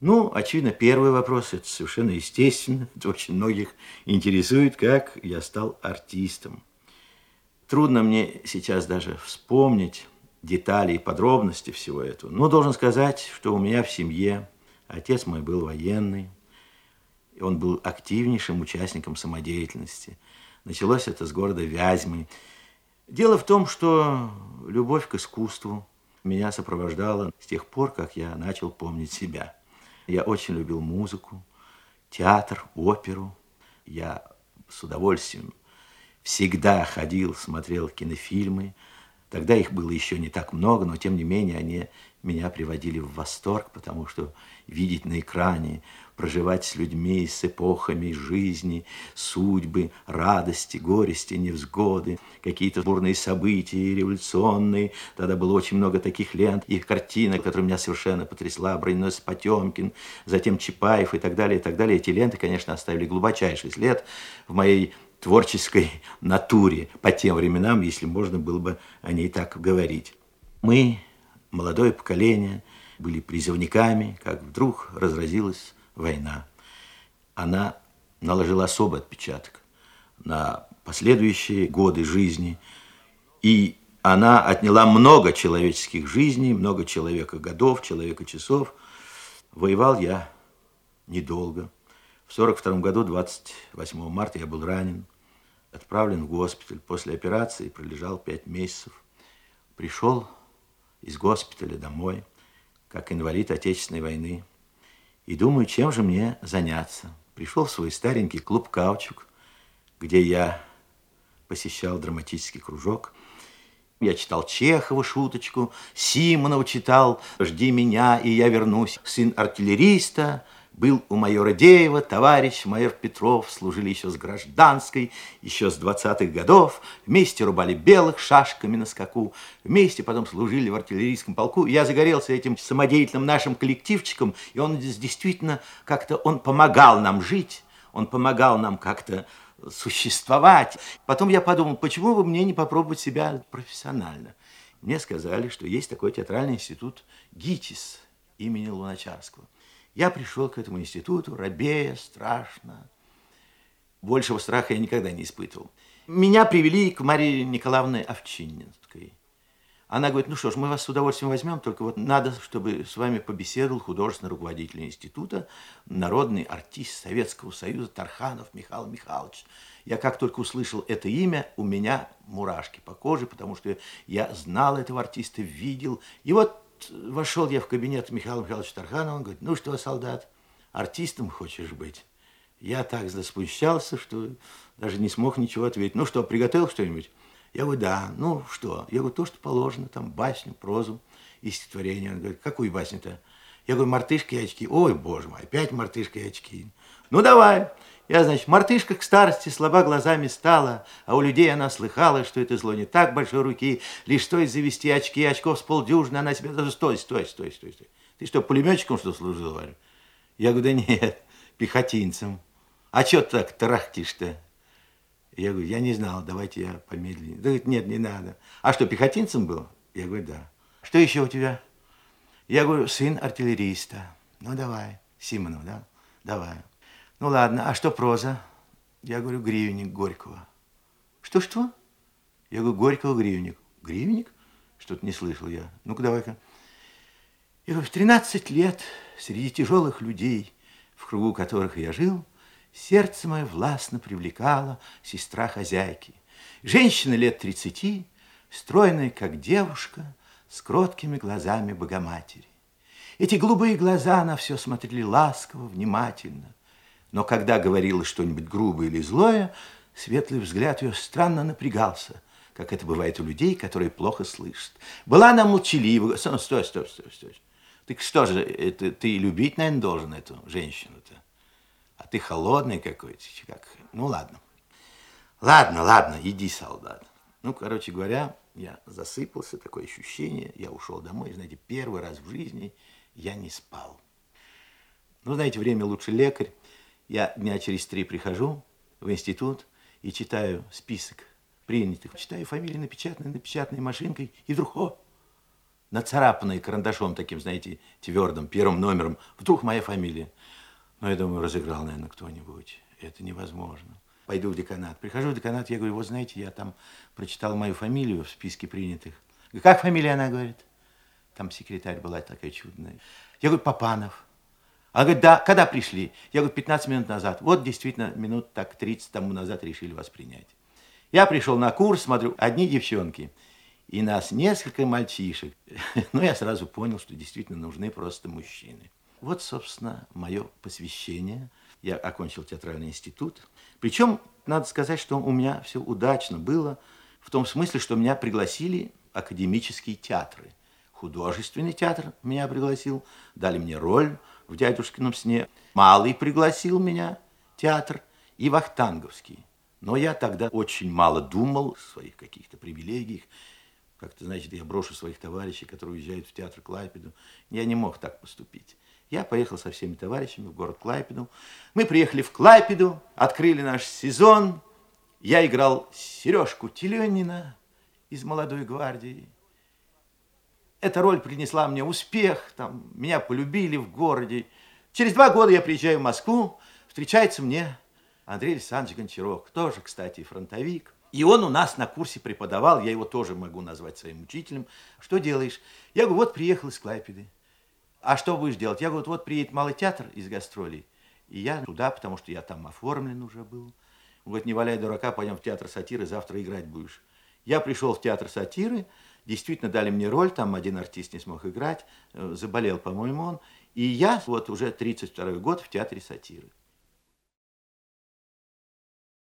Ну, очевидно, первый вопрос, это совершенно естественно. Это очень многих интересует, как я стал артистом. Трудно мне сейчас даже вспомнить детали и подробности всего этого. Но должен сказать, что у меня в семье отец мой был военный, и он был активнейшим участником самодеятельности. Началось это с города Вязьмы. Дело в том, что любовь к искусству меня сопровождала с тех пор, как я начал помнить себя. Я очень любил музыку, театр, оперу. Я с удовольствием всегда ходил, смотрел кинофильмы. Тогда их было еще не так много, но тем не менее они меня приводили в восторг, потому что видеть на экране, проживать с людьми, с эпохами жизни, судьбы, радости, горести, невзгоды, какие-то бурные события революционные. Тогда было очень много таких лент и картинок, которые меня совершенно потрясла. Броненосец Потемкин, затем Чапаев и так далее, и так далее. Эти ленты, конечно, оставили глубочайший след в моей творческой натуре по тем временам, если можно было бы о ней так говорить. Мы молодое поколение, были призывниками, как вдруг разразилась война. Она наложила особый отпечаток на последующие годы жизни, и она отняла много человеческих жизней, много человека годов, человека часов. Воевал я недолго. В 42 году, 28 марта, я был ранен, отправлен в госпиталь. После операции пролежал пять месяцев. Пришел из госпиталя домой, как инвалид Отечественной войны. И думаю, чем же мне заняться. Пришел в свой старенький клуб «Каучук», где я посещал драматический кружок. Я читал Чехова шуточку, Симонова читал «Жди меня, и я вернусь», сын артиллериста – был у майора Деева, товарищ майор Петров, служили еще с гражданской, еще с 20-х годов, вместе рубали белых шашками на скаку, вместе потом служили в артиллерийском полку. Я загорелся этим самодеятельным нашим коллективчиком, и он действительно как-то, он помогал нам жить, он помогал нам как-то существовать. Потом я подумал, почему бы мне не попробовать себя профессионально? Мне сказали, что есть такой театральный институт ГИТИС имени Луначарского. Я пришел к этому институту, робея, страшно. Большего страха я никогда не испытывал. Меня привели к Марии Николаевне Овчининской. Она говорит, ну что ж, мы вас с удовольствием возьмем, только вот надо, чтобы с вами побеседовал художественный руководитель института, народный артист Советского Союза Тарханов Михаил Михайлович. Я как только услышал это имя, у меня мурашки по коже, потому что я знал этого артиста, видел. И вот вошел я в кабинет Михаила Михайловича Тарханова, он говорит, ну что, солдат, артистом хочешь быть? Я так заспущался, что даже не смог ничего ответить. Ну что, приготовил что-нибудь? Я говорю, да. Ну что? Я говорю, то, что положено, там басню, прозу и стихотворение. Он говорит, какую басню-то? Я говорю, мартышки и очки. Ой, боже мой, опять мартышка и очки. Ну давай. Я, значит, мартышка к старости слаба глазами стала, а у людей она слыхала, что это зло не так большой руки, лишь стоит завести очки, очков с полдюжины, она себе даже стой, стой, стой, стой, стой. Ты что, пулеметчиком что служил, Варя? Я говорю, да нет, пехотинцем. А ты так тарахтишь-то? Я говорю, я не знал, давайте я помедленнее. Да говорит, нет, не надо. А что, пехотинцем был? Я говорю, да. Что еще у тебя? Я говорю, сын артиллериста. Ну, давай. Симонов, да? Давай. Ну ладно, а что проза? Я говорю, гривенник Горького. Что-что? Я говорю, Горького гривенник. Гривенник? Что-то не слышал я. Ну-ка, давай-ка. Я говорю, в 13 лет среди тяжелых людей, в кругу которых я жил, сердце мое властно привлекала сестра хозяйки. Женщина лет 30, стройная, как девушка, с кроткими глазами Богоматери. Эти голубые глаза на все смотрели ласково, внимательно. Но когда говорила что-нибудь грубое или злое, светлый взгляд ее странно напрягался, как это бывает у людей, которые плохо слышат. Была она молчалива. Стой, стой, стой, стой. Ты что же, это, ты любить, наверное, должен эту женщину-то? А ты холодный какой-то. Как? Ну, ладно. Ладно, ладно, иди, солдат. Ну, короче говоря, я засыпался, такое ощущение. Я ушел домой. Знаете, первый раз в жизни я не спал. Ну, знаете, время лучше лекарь. Я дня через три прихожу в институт и читаю список принятых. Читаю фамилии напечатанные напечатанной машинкой, и вдруг, о, нацарапанной карандашом таким, знаете, твердым, первым номером. Вдруг моя фамилия. Ну, я думаю, разыграл, наверное, кто-нибудь. Это невозможно. Пойду в деканат. Прихожу в деканат, я говорю, вот знаете, я там прочитал мою фамилию в списке принятых. Как фамилия, она говорит? Там секретарь была такая чудная. Я говорю, Папанов. Она говорит, да, когда пришли? Я говорю, 15 минут назад. Вот действительно, минут так 30 тому назад решили вас принять. Я пришел на курс, смотрю, одни девчонки. И нас несколько мальчишек. Но я сразу понял, что действительно нужны просто мужчины. Вот, собственно, мое посвящение. Я окончил театральный институт. Причем, надо сказать, что у меня все удачно было, в том смысле, что меня пригласили академические театры. Художественный театр меня пригласил, дали мне роль в «Дядюшкином сне». Малый пригласил меня, театр, и Вахтанговский. Но я тогда очень мало думал о своих каких-то привилегиях. Как-то, значит, я брошу своих товарищей, которые уезжают в театр Клайпеду. Я не мог так поступить. Я поехал со всеми товарищами в город Клайпеду. Мы приехали в Клайпеду, открыли наш сезон. Я играл Сережку Теленина из «Молодой гвардии». Эта роль принесла мне успех, там, меня полюбили в городе. Через два года я приезжаю в Москву, встречается мне Андрей Александрович Гончаров, тоже, кстати, фронтовик. И он у нас на курсе преподавал, я его тоже могу назвать своим учителем. Что делаешь? Я говорю, вот приехал из Клайпеды. А что будешь делать? Я говорю, вот приедет малый театр из гастролей. И я туда, потому что я там оформлен уже был. Он говорит, не валяй дурака, пойдем в театр сатиры, завтра играть будешь. Я пришел в театр сатиры, действительно дали мне роль, там один артист не смог играть, э, заболел, по-моему, он. И я вот уже 32 год в театре сатиры.